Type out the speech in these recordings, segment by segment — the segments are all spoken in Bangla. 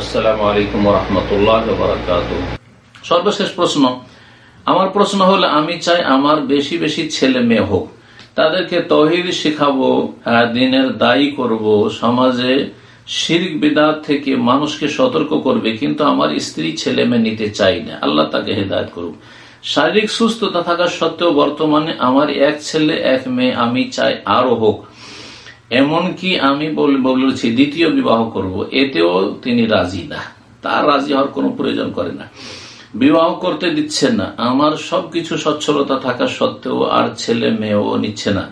আসসালামু আলাইকুম রহমতুল্লাহ সর্বশেষ প্রশ্ন, আমার প্রশ্ন হলো, আমি চাই আমার বেশি বেশি ছেলে মেয়ে হোক, তাদেরকে তহিদ শিখাবো দিনের দায়ী করব, সমাজে শিরিক বিদাত থেকে মানুষকে সতর্ক করবে, কিন্তু আমার স্ত্রী ছেলে মেয়ে নিতে চাই না। আল্লাহ তাকে হেদায়ত করুক। শারীরিক সুস্থতা থাকা সত্ত্বেও বর্তমানে আমার এক ছেলে, এক মেয়ে, আমি চাই আরও হোক। এমনকি আমি বল- বলেছি, দ্বিতীয় বিবাহ করব, এতেও তিনি রাজি না। তার রাজি হওয়ার কোনো প্রয়োজন করে না। বিবাহ করতে দিচ্ছেন না। আমার সবকিছু সচ্ছলতা থাকা সত্ত্বেও আর ছেলে মেয়েও নিচ্ছে না।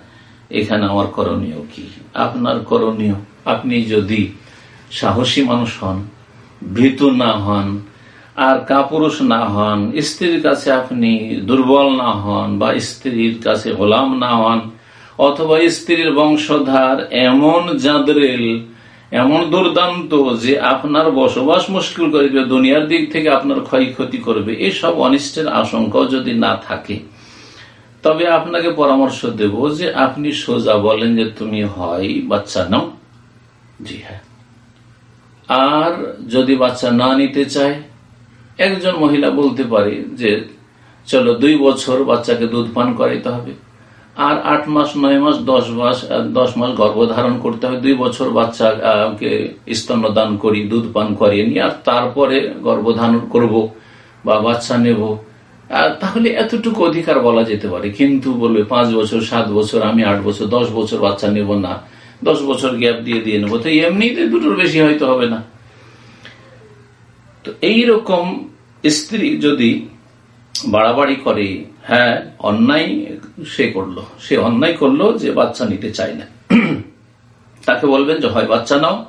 এখানে আমার করণীয় কি? আপনার করণীয়, আপনি যদি সাহসী মানুষ হন, ভীতু না হন, আর কাপুরুষ না হন, স্ত্রীর কাছে আপনি দুর্বল না হন, বা স্ত্রীর কাছে গোলাম না হন অথবা স্ত্রীর বংশধার এমন জাদরেল, এমন দুর্দান্ত যে আপনার বসবাস মুশকিল করে দিবে, দুনিয়ার দিক থেকে আপনার ক্ষয়ক্ষতি করবে। এসব অনিষ্টের আশঙ্কাও যদি না থাকে, তবে আপনাকে পরামর্শ দেব যে আপনি সোজা বলেন যে তুমি হয় বাচ্চা নাও। জি হ্যাঁ। আর যদি বাচ্চা না নিতে চায়, একজন মহিলা বলতে পারে যে, চলো দুই বছর বাচ্চাকে দুধ পান করাইতে হবে। আর আট মাস, নয় মাস, দশ মাস দশ মাস গর্ভধারণ করতে হবে দুই বছর বাচ্চাকে স্তন্যদান করি, দুধ পান করিয়ে নিয়ে, আর তারপরে গর্ভধারণ করব বা বাচ্চা নেব। তাহলে এতটুকু অধিকার বলা যেতে পারে। কিন্তু বলবে পাঁচ বছর, সাত বছর, আমি আট বছর, দশ বছর বাচ্চা নেব না। দশ বছর গ্যাপ দিয়ে দিয়ে নেব। তো এমনিতে দুটোর বেশি হয়তো হবে না। তো এইরকম স্ত্রী যদি বাড়াবাড়ি করে হ্যাঁ অন্যায় সে করল। সে অন্যায় করল যে বাচ্চা নিতে চায় না। তাকে বলবেন যে, হয়, বাচ্চা নাও।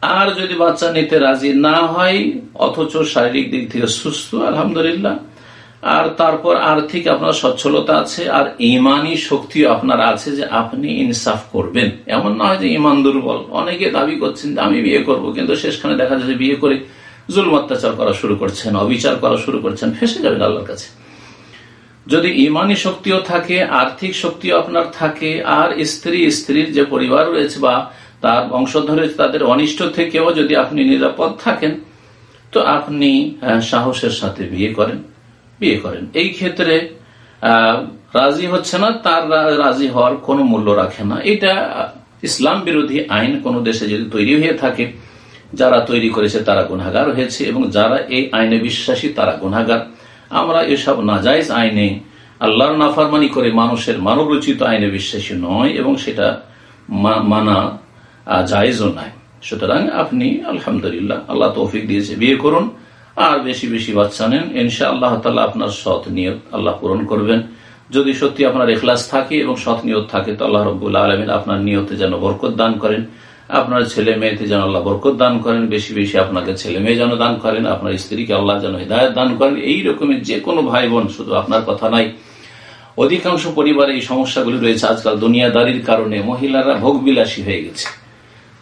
আর যদি বাচ্চা নিতে রাজি না হয়, অথচ শারীরিক দিক থেকে সুস্থ, আলহামদুলিল্লাহ। আর তারপর আর্থিক আপনার সচ্ছলতা আছে, আর ইমানি শক্তিও আপনার আছে যে আপনি ইনসাফ করবেন। এমন নয় যে ইমান দুর্বল। অনেকে দাবি করছেন আমি বিয়ে করব। কিন্তু শেষখানে দেখা যাচ্ছে বিয়ে করে জুলম অত্যাচার করা শুরু করছেন, অবিচার করা শুরু করছেন, ফেসে যাবেন আল্লাহর কাছে। যদি ইমানি শক্তিও থাকে, আর্থিক শক্তিও আপনার থাকে, আর স্ত্রী, স্ত্রীর যে পরিবার রয়েছে বা তার বংশধর তাদের অনিষ্ট থেকেও যদি আপনি নিরাপদ থাকেন, তো আপনি সাহসের সাথে বিয়ে করেন বিয়ে করেন। এই ক্ষেত্রে রাজি হচ্ছে না, তার রাজি হওয়ার কোনো মূল্য রাখে না। এটা ইসলাম বিরোধী আইন কোন দেশে যদি তৈরি হয়ে থাকে যারা তৈরি করেছে তারা গুনাগার হয়েছে এবং যারা এই আইনে বিশ্বাসী তারা গুনাগার আমরা এসব নাজাইজ আইনে আল্লাহর নাফারমানি করে মানুষের মানবরচিত আইনে বিশ্বাসী নয় এবং সেটা মানা জায়েজও নয়। সুতরাং আপনি আলহামদুলিল্লাহ আল্লাহ তৌফিক দিয়েছে, বিয়ে করুন। আর বেশি বেশি বাচ্চা নেন। ইনশা আল্লাহ তালা আপনার সৎ নিয়ত আল্লাহ পূরণ করবেন। যদি সত্যি আপনার এখলাস থাকে এবং সৎ নিয়ত থাকে, তো আল্লাহ রব্বুল্লাহ আলমিন আপনার নিয়তে যেন বরকত দান করেন। আপনার ছেলে মেয়েতে যেন আল্লাহ বরকত দান করেন, বেশি বেশি আপনাকে ছেলে মেয়ে যেন দান করেন, আপনার স্ত্রীকে আল্লাহ যেন হৃদায়ত দান করেন, এই রকমের যে কোনো ভাই বোন শুধু আপনার কথা নাই। অধিকাংশ পরিবারে এই সমস্যাগুলি রয়েছে আজকাল দুনিয়াদারির কারণে। মহিলারা ভোগবিলাসী হয়ে গেছে।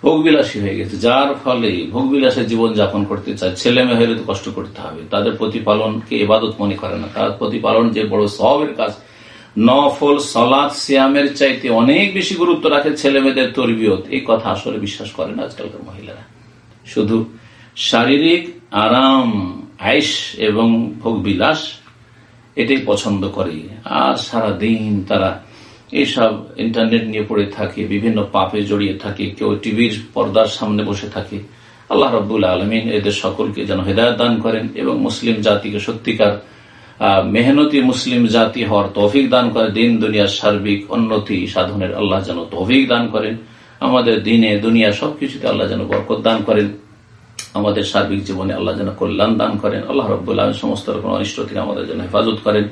ভোগবিলাসী হয়ে গেছে, যার ফলে ভোগবিলাসের জীবন যাপন করতে চায়। ছেলে মেয়ে হলে কষ্ট করতে হবে। তাদের প্রতিপালনকে এবাদত মনে করে না। তার প্রতিপালন যে বড় সবের কাজ নফল, সলাদ, সিয়ামের চাইতে অনেক বেশি গুরুত্ব রাখে ছেলে মেয়েদের তরবিয়ত। এই কথা আসলে বিশ্বাস করে না আজকালকার মহিলারা। শুধু শারীরিক আরাম আইস এবং ভোগবিলাস এটাই পছন্দ করে। আর সারা দিন তারা এইসব ইন্টারনেট নিয়ে পড়ে থাকে, বিভিন্ন পাপে জড়িয়ে থাকে, কেউ টিভির পর্দার সামনে বসে থাকে। আল্লাহ রব্বুল আলমিন এদের সকলকে যেন হৃদায়ত দান করেন এবং মুসলিম জাতিকে সত্যিকার মেহনতি মুসলিম জাতি হওয়ার তৌফিক দান করে, দিন দুনিয়ার সার্বিক উন্নতি সাধনের আল্লাহ যেন তৌফিক দান করেন। আমাদের দিনে দুনিয়া সবকিছুতে আল্লাহ যেন বরকত দান করেন। আমাদের সার্বিক জীবনে আল্লাহ যেন কল্যাণ দান করেন। আল্লাহ রব্লা সমস্ত রকম অনিষ্ট থেকে আমাদের যেন হেফাজত করেন।